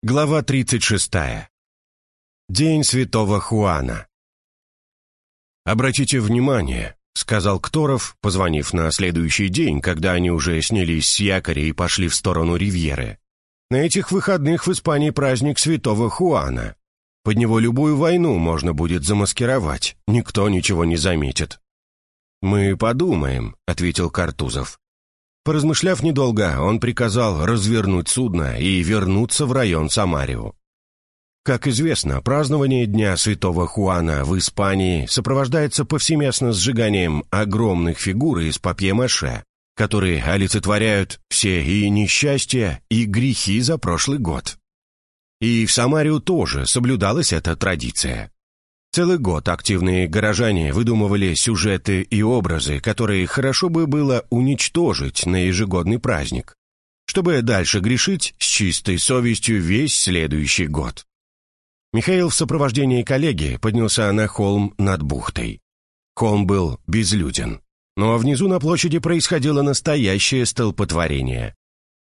Глава 36. День святого Хуана. «Обратите внимание», — сказал Кторов, позвонив на следующий день, когда они уже снялись с якоря и пошли в сторону Ривьеры. «На этих выходных в Испании праздник святого Хуана. Под него любую войну можно будет замаскировать, никто ничего не заметит». «Мы подумаем», — ответил Картузов. Поразмышляв недолго, он приказал развернуть судно и вернуться в район Самарио. Как известно, празднование Дня Святого Хуана в Испании сопровождается повсеместно сжиганием огромных фигур из папье-маше, которые олицетворяют все и несчастья, и грехи за прошлый год. И в Самарию тоже соблюдалась эта традиция. Целый год активные горожане выдумывали сюжеты и образы, которые хорошо бы было уничтожить на ежегодный праздник, чтобы дальше грешить с чистой совестью весь следующий год. Михаил в сопровождении коллеги поднялся на холм над бухтой. Холм был безлюден, но внизу на площади происходило настоящее столпотворение.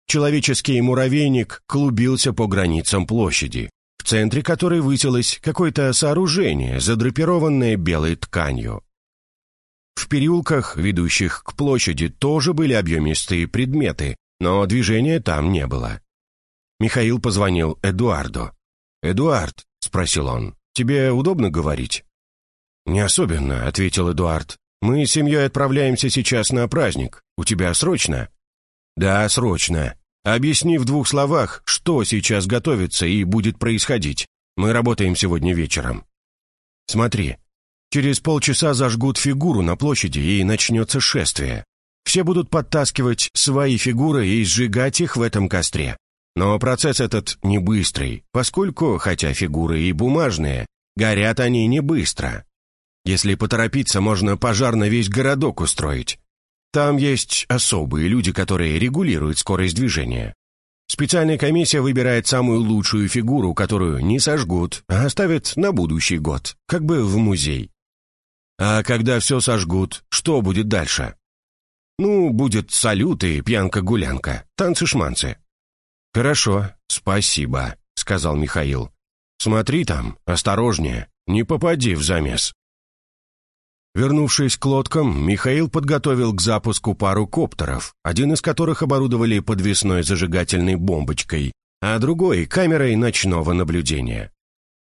Человеческий муравейник клубился по границам площади, в центре которой высилось какое-то сооружение, задрапированное белой тканью. В переулках, ведущих к площади, тоже были объемистые предметы, но движения там не было. Михаил позвонил Эдуарду. «Эдуард», — спросил он, — «тебе удобно говорить?» «Не особенно», — ответил Эдуард. «Мы с семьей отправляемся сейчас на праздник. У тебя срочно?» «Да, срочно. Объясни в двух словах, что сейчас готовится и будет происходить. Мы работаем сегодня вечером. Смотри, через полчаса зажгут фигуру на площади и начнется шествие. Все будут подтаскивать свои фигуры и сжигать их в этом костре. Но процесс этот не быстрый, поскольку, хотя фигуры и бумажные, горят они не быстро. Если поторопиться, можно пожар на весь городок устроить. Там есть особые люди, которые регулируют скорость движения. Специальная комиссия выбирает самую лучшую фигуру, которую не сожгут, а оставят на будущий год, как бы в музей. А когда все сожгут, что будет дальше? Ну, будет салют и пьянка-гулянка, танцы-шманцы. Хорошо, спасибо, сказал Михаил. Смотри там, осторожнее, не попади в замес. Вернувшись к лодкам, Михаил подготовил к запуску пару коптеров, один из которых оборудовали подвесной зажигательной бомбочкой, а другой — камерой ночного наблюдения.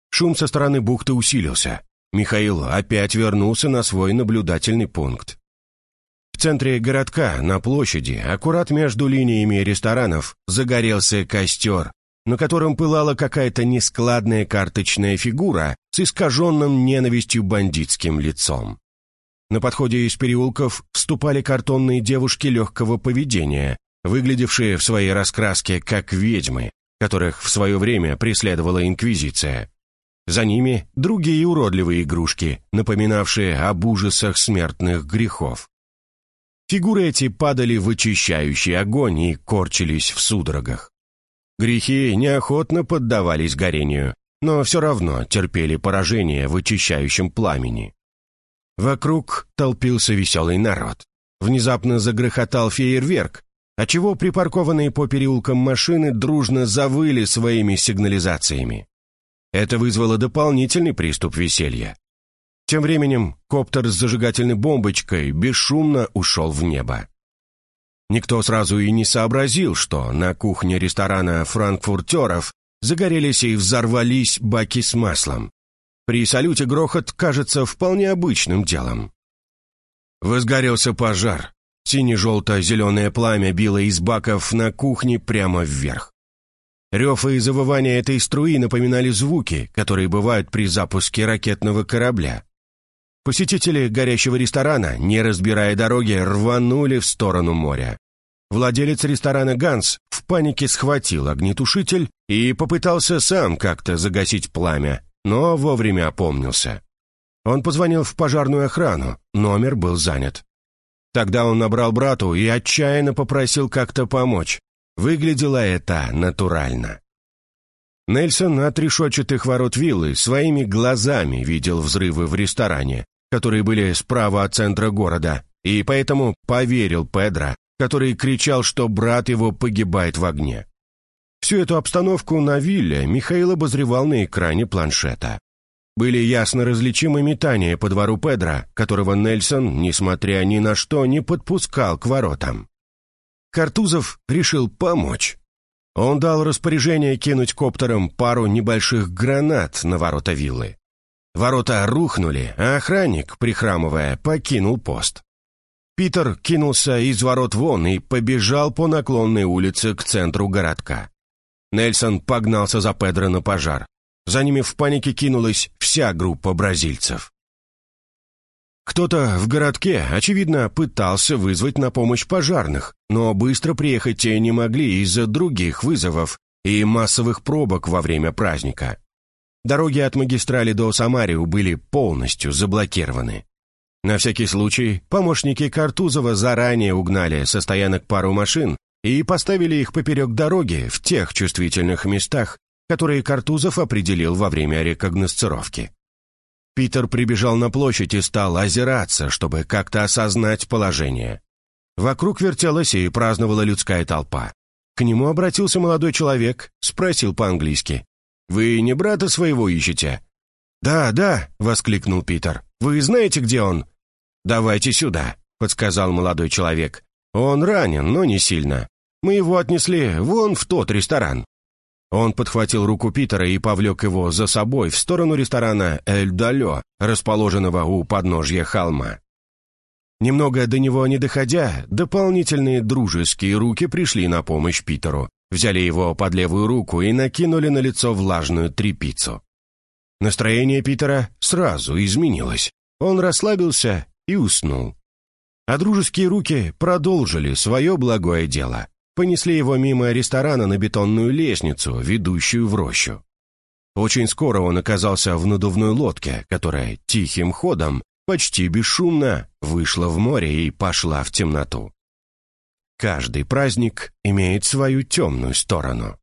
Шум со стороны бухты усилился. Михаил опять вернулся на свой наблюдательный пункт. В центре городка, на площади, аккурат между линиями ресторанов, загорелся костер, на котором пылала какая-то нескладная карточная фигура с искаженным ненавистью бандитским лицом. На подходе из переулков вступали картонные девушки легкого поведения, выглядевшие в своей раскраске как ведьмы, которых в свое время преследовала Инквизиция. За ними другие уродливые игрушки, напоминавшие об ужасах смертных грехов. Фигуры эти падали в очищающий огонь и корчились в судорогах. Грехи неохотно поддавались горению, но все равно терпели поражение в очищающем пламени. Вокруг толпился веселый народ. Внезапно загрохотал фейерверк, отчего припаркованные по переулкам машины дружно завыли своими сигнализациями. Это вызвало дополнительный приступ веселья. Тем временем коптер с зажигательной бомбочкой бесшумно ушел в небо. Никто сразу и не сообразил, что на кухне ресторана «Франкфуртеров» загорелись и взорвались баки с маслом. При салюте грохот кажется вполне обычным делом. Возгорелся пожар. Сине-желто-зеленое пламя било из баков на кухне прямо вверх. Рев и завывание этой струи напоминали звуки, которые бывают при запуске ракетного корабля. Посетители горящего ресторана, не разбирая дороги, рванули в сторону моря. Владелец ресторана «Ганс» в панике схватил огнетушитель и попытался сам как-то загасить пламя, но вовремя опомнился. Он позвонил в пожарную охрану, номер был занят. Тогда он набрал брату и отчаянно попросил как-то помочь. Выглядело это натурально. Нельсон от решетчатых ворот виллы своими глазами видел взрывы в ресторане, которые были справа от центра города, и поэтому поверил Педро, который кричал, что брат его погибает в огне. Всю эту обстановку на вилле Михаил обозревал на экране планшета. Были ясно различимы метания по двору Педро, которого Нельсон, несмотря ни на что, не подпускал к воротам. Картузов решил помочь. Он дал распоряжение кинуть коптером пару небольших гранат на ворота виллы. Ворота рухнули, а охранник, прихрамывая, покинул пост. Питер кинулся из ворот вон и побежал по наклонной улице к центру городка. Нельсон погнался за Педро на пожар. За ними в панике кинулась вся группа бразильцев. Кто-то в городке, очевидно, пытался вызвать на помощь пожарных, но быстро приехать те не могли из-за других вызовов и массовых пробок во время праздника. Дороги от магистрали до Самариу были полностью заблокированы. На всякий случай помощники Картузова заранее угнали со стоянок пару машин и поставили их поперек дороги в тех чувствительных местах, которые Картузов определил во время рекогносцировки. Питер прибежал на площадь и стал озираться, чтобы как-то осознать положение. Вокруг вертелась и праздновала людская толпа. К нему обратился молодой человек, спросил по-английски. «Вы не брата своего ищете?» «Да, да», — воскликнул Питер. «Вы знаете, где он?» «Давайте сюда», — подсказал молодой человек. «Он ранен, но не сильно. Мы его отнесли вон в тот ресторан». Он подхватил руку Питера и повлек его за собой в сторону ресторана «Эль Далё», расположенного у подножья холма. Немного до него не доходя, дополнительные дружеские руки пришли на помощь Питеру, взяли его под левую руку и накинули на лицо влажную тряпицу. Настроение Питера сразу изменилось. Он расслабился и уснул. А дружеские руки продолжили свое благое дело. Понесли его мимо ресторана на бетонную лестницу, ведущую в рощу. Очень скоро он оказался в надувной лодке, которая тихим ходом, почти бесшумно, вышла в море и пошла в темноту. Каждый праздник имеет свою темную сторону.